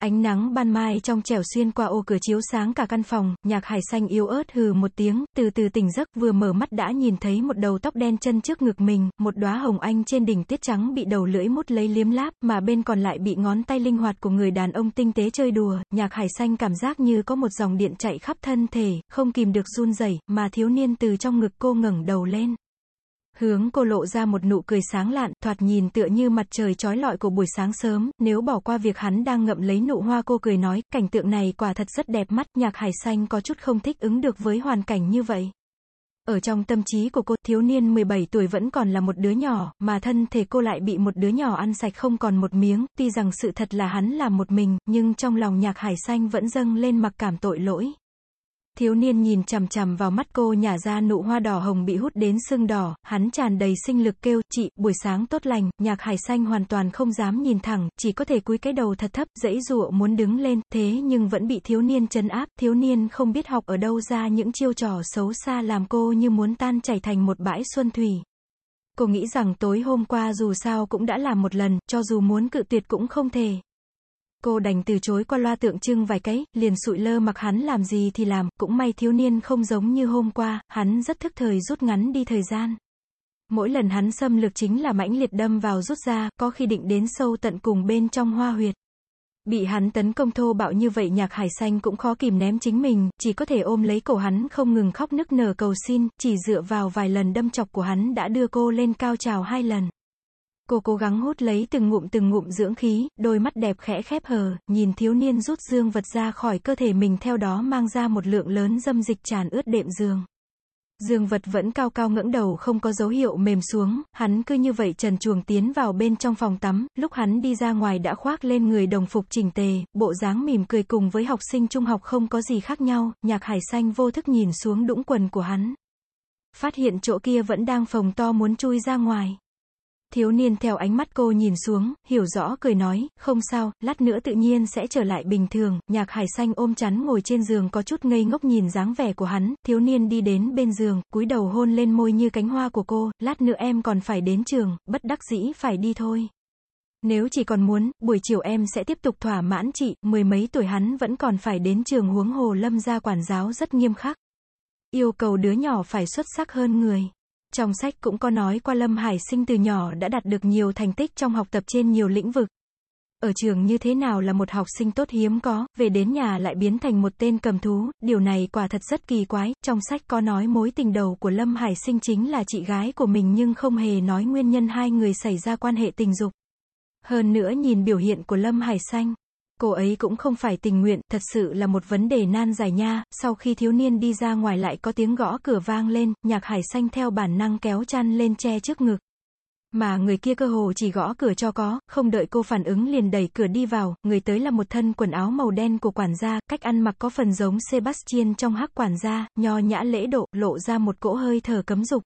Ánh nắng ban mai trong trẻo xuyên qua ô cửa chiếu sáng cả căn phòng, nhạc hải xanh yếu ớt hừ một tiếng, từ từ tỉnh giấc vừa mở mắt đã nhìn thấy một đầu tóc đen chân trước ngực mình, một đóa hồng anh trên đỉnh tiết trắng bị đầu lưỡi mút lấy liếm láp, mà bên còn lại bị ngón tay linh hoạt của người đàn ông tinh tế chơi đùa, nhạc hải xanh cảm giác như có một dòng điện chạy khắp thân thể, không kìm được run rẩy, mà thiếu niên từ trong ngực cô ngẩng đầu lên. Hướng cô lộ ra một nụ cười sáng lạn, thoạt nhìn tựa như mặt trời trói lọi của buổi sáng sớm, nếu bỏ qua việc hắn đang ngậm lấy nụ hoa cô cười nói, cảnh tượng này quả thật rất đẹp mắt, nhạc hải xanh có chút không thích ứng được với hoàn cảnh như vậy. Ở trong tâm trí của cô, thiếu niên 17 tuổi vẫn còn là một đứa nhỏ, mà thân thể cô lại bị một đứa nhỏ ăn sạch không còn một miếng, tuy rằng sự thật là hắn làm một mình, nhưng trong lòng nhạc hải xanh vẫn dâng lên mặc cảm tội lỗi. Thiếu niên nhìn chằm chằm vào mắt cô nhả ra nụ hoa đỏ hồng bị hút đến sưng đỏ, hắn tràn đầy sinh lực kêu, chị, buổi sáng tốt lành, nhạc hải xanh hoàn toàn không dám nhìn thẳng, chỉ có thể cúi cái đầu thật thấp, dãy dụa muốn đứng lên, thế nhưng vẫn bị thiếu niên chấn áp, thiếu niên không biết học ở đâu ra những chiêu trò xấu xa làm cô như muốn tan chảy thành một bãi xuân thủy. Cô nghĩ rằng tối hôm qua dù sao cũng đã làm một lần, cho dù muốn cự tuyệt cũng không thể. Cô đành từ chối qua loa tượng trưng vài cái, liền sụi lơ mặc hắn làm gì thì làm, cũng may thiếu niên không giống như hôm qua, hắn rất thức thời rút ngắn đi thời gian. Mỗi lần hắn xâm lược chính là mãnh liệt đâm vào rút ra, có khi định đến sâu tận cùng bên trong hoa huyệt. Bị hắn tấn công thô bạo như vậy nhạc hải xanh cũng khó kìm ném chính mình, chỉ có thể ôm lấy cổ hắn không ngừng khóc nức nở cầu xin, chỉ dựa vào vài lần đâm chọc của hắn đã đưa cô lên cao trào hai lần. Cô cố gắng hút lấy từng ngụm từng ngụm dưỡng khí, đôi mắt đẹp khẽ khép hờ, nhìn thiếu niên rút dương vật ra khỏi cơ thể mình theo đó mang ra một lượng lớn dâm dịch tràn ướt đệm giường. Dương vật vẫn cao cao ngẩng đầu không có dấu hiệu mềm xuống, hắn cứ như vậy trần chuồng tiến vào bên trong phòng tắm, lúc hắn đi ra ngoài đã khoác lên người đồng phục chỉnh tề, bộ dáng mỉm cười cùng với học sinh trung học không có gì khác nhau, nhạc hải xanh vô thức nhìn xuống đũng quần của hắn. Phát hiện chỗ kia vẫn đang phồng to muốn chui ra ngoài. Thiếu niên theo ánh mắt cô nhìn xuống, hiểu rõ cười nói, không sao, lát nữa tự nhiên sẽ trở lại bình thường, nhạc hải xanh ôm chắn ngồi trên giường có chút ngây ngốc nhìn dáng vẻ của hắn, thiếu niên đi đến bên giường, cúi đầu hôn lên môi như cánh hoa của cô, lát nữa em còn phải đến trường, bất đắc dĩ phải đi thôi. Nếu chỉ còn muốn, buổi chiều em sẽ tiếp tục thỏa mãn chị, mười mấy tuổi hắn vẫn còn phải đến trường huống hồ lâm gia quản giáo rất nghiêm khắc. Yêu cầu đứa nhỏ phải xuất sắc hơn người. Trong sách cũng có nói qua Lâm Hải Sinh từ nhỏ đã đạt được nhiều thành tích trong học tập trên nhiều lĩnh vực. Ở trường như thế nào là một học sinh tốt hiếm có, về đến nhà lại biến thành một tên cầm thú, điều này quả thật rất kỳ quái, trong sách có nói mối tình đầu của Lâm Hải Sinh chính là chị gái của mình nhưng không hề nói nguyên nhân hai người xảy ra quan hệ tình dục. Hơn nữa nhìn biểu hiện của Lâm Hải Xanh, Cô ấy cũng không phải tình nguyện, thật sự là một vấn đề nan giải nha, sau khi thiếu niên đi ra ngoài lại có tiếng gõ cửa vang lên, nhạc hải xanh theo bản năng kéo chăn lên che trước ngực. Mà người kia cơ hồ chỉ gõ cửa cho có, không đợi cô phản ứng liền đẩy cửa đi vào, người tới là một thân quần áo màu đen của quản gia, cách ăn mặc có phần giống Sebastian trong hắc quản gia, nho nhã lễ độ, lộ ra một cỗ hơi thở cấm dục.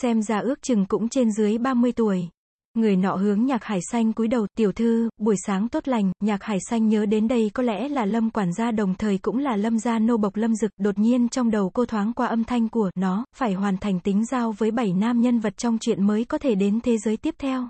Xem ra ước chừng cũng trên dưới 30 tuổi. Người nọ hướng nhạc hải xanh cúi đầu, tiểu thư, buổi sáng tốt lành, nhạc hải xanh nhớ đến đây có lẽ là lâm quản gia đồng thời cũng là lâm gia nô bộc lâm dực, đột nhiên trong đầu cô thoáng qua âm thanh của nó, phải hoàn thành tính giao với bảy nam nhân vật trong chuyện mới có thể đến thế giới tiếp theo.